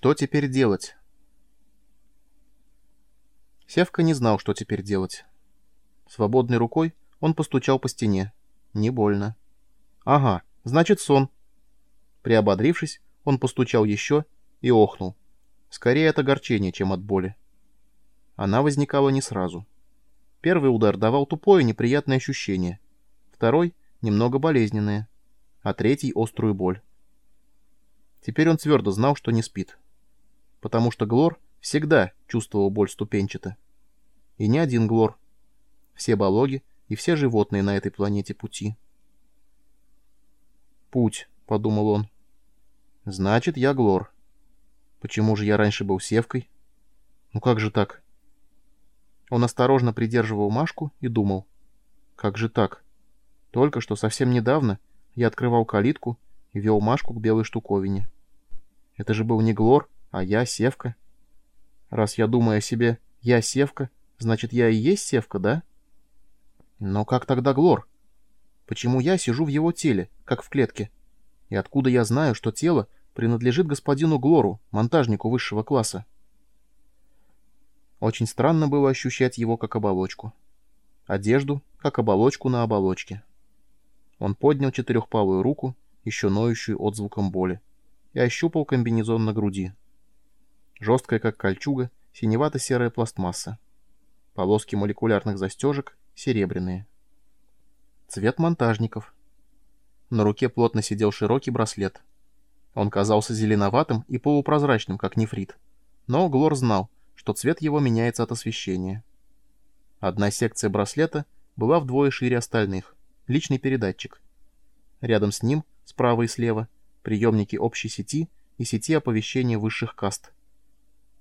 Что теперь делать? Севка не знал, что теперь делать. Свободной рукой он постучал по стене. Не больно. Ага, значит сон. Приободрившись, он постучал еще и охнул. Скорее от огорчения, чем от боли. Она возникала не сразу. Первый удар давал тупое неприятное ощущение. Второй — немного болезненное. А третий — острую боль. Теперь он твердо знал, что не спит. Потому что Глор всегда чувствовал боль ступенчато. И не один Глор. Все балоги и все животные на этой планете пути. «Путь», — подумал он. «Значит, я Глор. Почему же я раньше был Севкой? Ну как же так?» Он осторожно придерживал Машку и думал. «Как же так? Только что совсем недавно я открывал калитку и вел Машку к белой штуковине. Это же был не Глор, а я Севка. Раз я думаю о себе «я Севка», значит, я и есть Севка, да? Но как тогда Глор? Почему я сижу в его теле, как в клетке? И откуда я знаю, что тело принадлежит господину Глору, монтажнику высшего класса? Очень странно было ощущать его как оболочку. Одежду, как оболочку на оболочке. Он поднял четырехпалую руку, еще ноющую отзвуком боли, и ощупал комбинезон на груди. Жесткая, как кольчуга, синевато-серая пластмасса. Полоски молекулярных застежек серебряные. Цвет монтажников. На руке плотно сидел широкий браслет. Он казался зеленоватым и полупрозрачным, как нефрит. Но Глор знал, что цвет его меняется от освещения. Одна секция браслета была вдвое шире остальных. Личный передатчик. Рядом с ним, справа и слева, приемники общей сети и сети оповещения высших каст.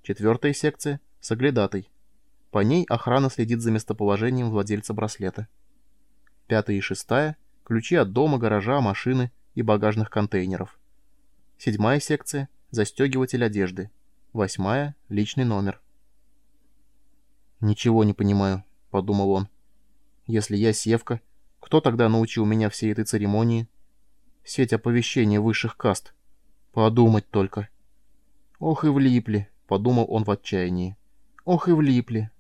Четвертая секция — соглядатый. По ней охрана следит за местоположением владельца браслета. Пятая и шестая — ключи от дома, гаража, машины и багажных контейнеров. Седьмая секция — застегиватель одежды. Восьмая — личный номер. «Ничего не понимаю», — подумал он. «Если я Севка, кто тогда научил меня всей этой церемонии? Сеть оповещения высших каст. Подумать только». «Ох и влипли», — подумал он в отчаянии. «Ох и влипли».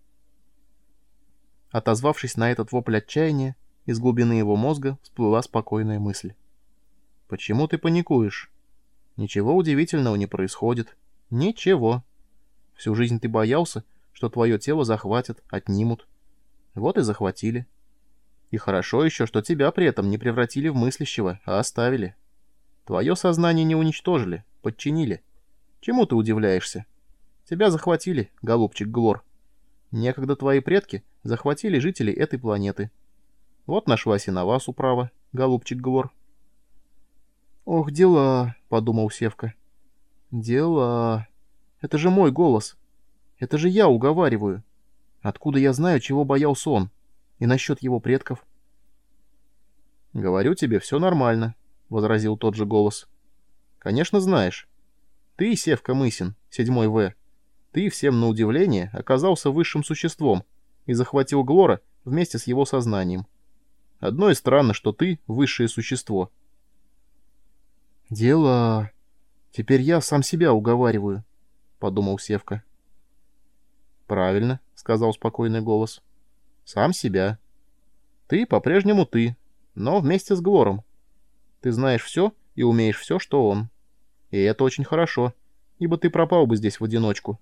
Отозвавшись на этот вопль отчаяния, из глубины его мозга всплыла спокойная мысль. «Почему ты паникуешь? Ничего удивительного не происходит. Ничего. Всю жизнь ты боялся, что твое тело захватят, отнимут. Вот и захватили. И хорошо еще, что тебя при этом не превратили в мыслящего, а оставили. Твое сознание не уничтожили, подчинили. Чему ты удивляешься? Тебя захватили, голубчик Глор. Некогда твои предки захватили жителей этой планеты. Вот нашлась и на вас управа, голубчик Глор. «Ох, дела», — подумал Севка. «Дела. Это же мой голос. Это же я уговариваю. Откуда я знаю, чего боялся он? И насчет его предков?» «Говорю тебе, все нормально», — возразил тот же голос. «Конечно знаешь. Ты, Севка Мысин, седьмой В, ты, всем на удивление, оказался высшим существом и захватил Глора вместе с его сознанием. Одно и странно, что ты — высшее существо. «Дело... Теперь я сам себя уговариваю», — подумал Севка. «Правильно», — сказал спокойный голос. «Сам себя. Ты по-прежнему ты, но вместе с Глором. Ты знаешь все и умеешь все, что он. И это очень хорошо, ибо ты пропал бы здесь в одиночку».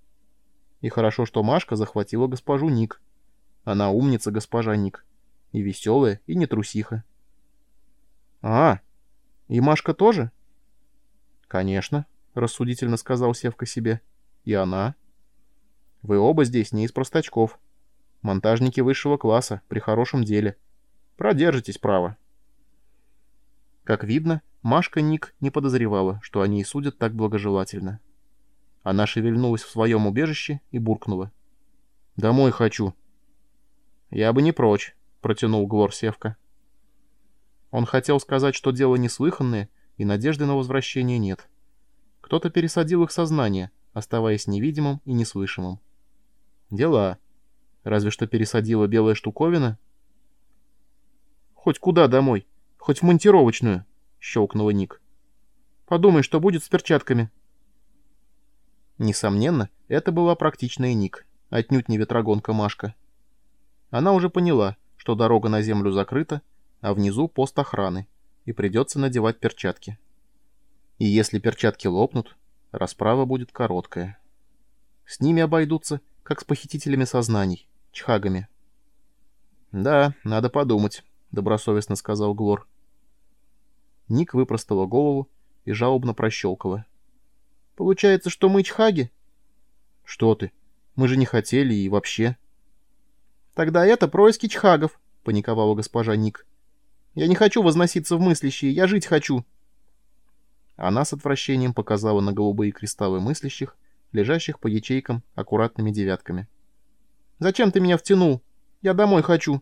И хорошо, что Машка захватила госпожу Ник. Она умница, госпожа Ник. И веселая, и не трусиха. А, и Машка тоже? Конечно, рассудительно сказал Севка себе. И она. Вы оба здесь не из простачков. Монтажники высшего класса, при хорошем деле. Продержитесь, право. Как видно, Машка Ник не подозревала, что они и судят так благожелательно. Она шевельнулась в своем убежище и буркнула. «Домой хочу». «Я бы не прочь», — протянул Глор Севка. Он хотел сказать, что дело неслыханное, и надежды на возвращение нет. Кто-то пересадил их сознание, оставаясь невидимым и неслышимым. Дела. Разве что пересадила белая штуковина. «Хоть куда домой? Хоть в монтировочную», — щелкнула Ник. «Подумай, что будет с перчатками». Несомненно, это была практичная Ник, отнюдь не ветрогонка Машка. Она уже поняла, что дорога на землю закрыта, а внизу пост охраны, и придется надевать перчатки. И если перчатки лопнут, расправа будет короткая. С ними обойдутся, как с похитителями сознаний, чхагами. «Да, надо подумать», — добросовестно сказал Глор. Ник выпростала голову и жалобно прощелкала. «Получается, что мы чхаги?» «Что ты? Мы же не хотели и вообще...» «Тогда это происки чхагов», — паниковала госпожа Ник. «Я не хочу возноситься в мыслящие, я жить хочу». Она с отвращением показала на голубые кристаллы мыслящих, лежащих по ячейкам аккуратными девятками. «Зачем ты меня втянул? Я домой хочу!»